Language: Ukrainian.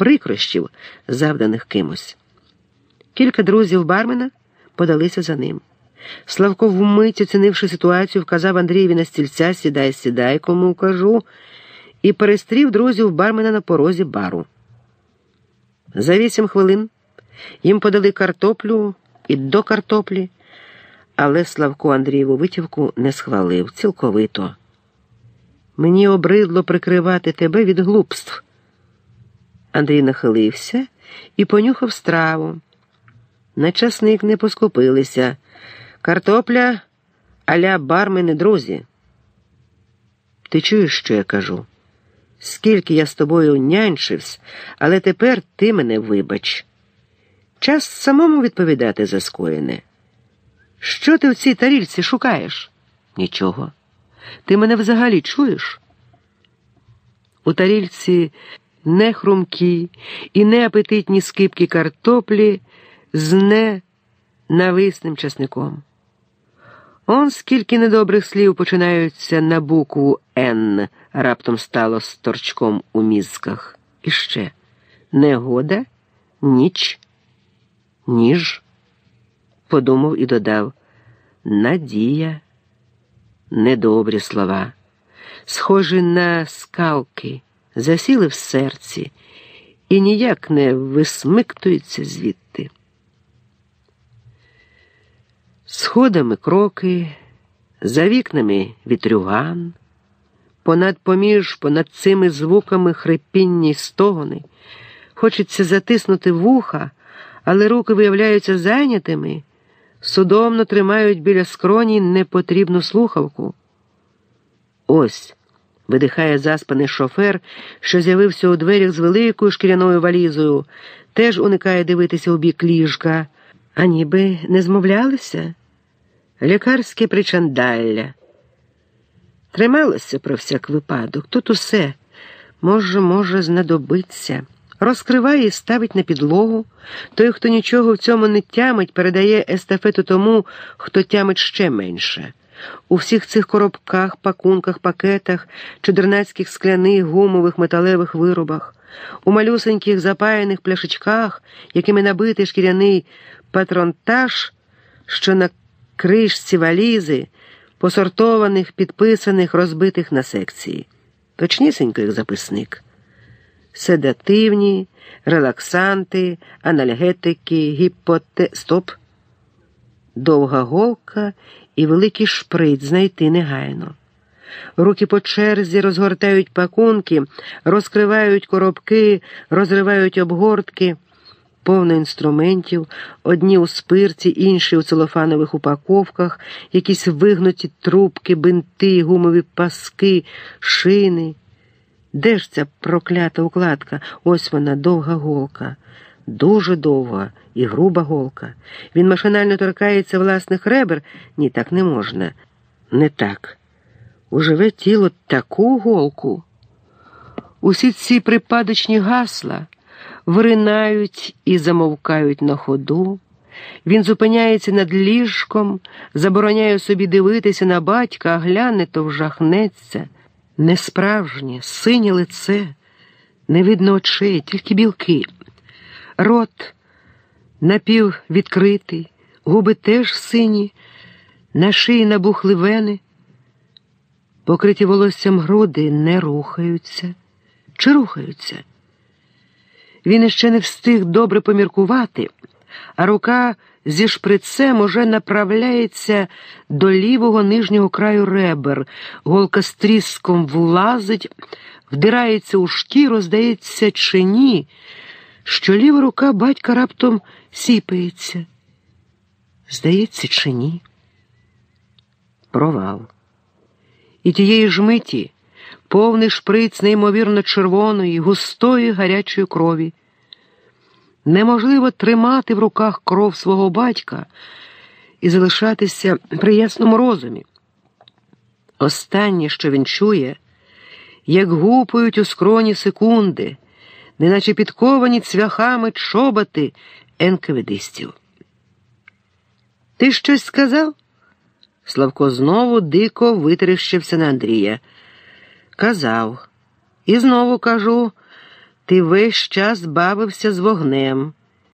прикрощів, завданих кимось. Кілька друзів бармена подалися за ним. Славко, вмить, оцінивши ситуацію, вказав Андрієві на стільця сідай, сідай, кому кажу, і перестрів друзів бармена на порозі бару. За вісім хвилин їм подали картоплю і до картоплі, але Славко Андрієву витівку не схвалив цілковито. Мені обридло прикривати тебе від глупств. Андрій нахилився і понюхав страву. На часник не поскупилися. Картопля аля бармени друзі. Ти чуєш, що я кажу? Скільки я з тобою нянчився, але тепер ти мене вибач. Час самому відповідати за скоєне. Що ти в цій тарільці шукаєш? Нічого. Ти мене взагалі чуєш? У тарільці не хрумкі і не апетитні скипки картоплі з не нависним часником. Он скільки недобрих слів починаються на букву Н, раптом стало з торчком у мізках. І ще негода, ніч, ніж, подумав і додав надія, недобрі слова, схожі на скалки, засіли в серці і ніяк не висмиктуються звідти. Сходами кроки, за вікнами вітрюган, понад поміж, понад цими звуками хрипінні стогони. Хочеться затиснути вуха, але руки виявляються зайнятими, судомно тримають біля скроні непотрібну слухавку. Ось видихає заспаний шофер, що з'явився у дверях з великою шкіряною валізою, теж уникає дивитися у бік ліжка, а ніби не змовлялися лікарське причандалля. Трималося про всяк випадок. Тут усе може, може, знадобиться. Розкриває і ставить на підлогу. Той, хто нічого в цьому не тямить, передає естафету тому, хто тямить ще менше. У всіх цих коробках, пакунках, пакетах, чудернацьких скляних, гумових, металевих виробах, у малюсеньких запаяних пляшечках, якими набитий шкіряний патронтаж, що на кришці валізи, посортованих, підписаних, розбитих на секції, точнісінько як записник. Седативні, релаксанти, анальгетики, гіпоте... Стоп. Довга голка і великий шприц знайти негайно. Руки по черзі розгортають пакунки, розкривають коробки, розривають обгортки повно інструментів, одні у спирці, інші у целофанових упаковках, якісь вигнуті трубки, бинти, гумові паски, шини. Де ж ця проклята укладка? Ось вона, довга голка, дуже довга і груба голка. Він машинально торкається власних ребер. Ні, так не можна. Не так. Уживе тіло таку голку. Усі ці припадочні гасла виринають і замовкають на ходу. Він зупиняється над ліжком, забороняє собі дивитися на батька, а гляне, то вжахнеться. Несправжнє, синє лице, не видно очей, тільки білки. Рот напіввідкритий, губи теж сині, на шиї набухли вени. Покриті волоссям груди не рухаються чи рухаються. Він іще не встиг добре поміркувати, а рука зі шприцем уже направляється до лівого нижнього краю ребер, голка з тріском влазить, вдирається у шкіру, здається, чи ні, що ліва рука батька раптом сіпається. Здається, чи ні? Провал. І тієї ж миті повний шприц неймовірно червоної, густої гарячої крові. Неможливо тримати в руках кров свого батька і залишатися при ясному розумі. Останнє, що він чує, як гупають у скроні секунди, неначе підковані цвяхами чоботи енкаведистів. Ти щось сказав? Славко знову дико витріщився на Андрія. Казав. І знову кажу. Ти весь час бавився з вогнем.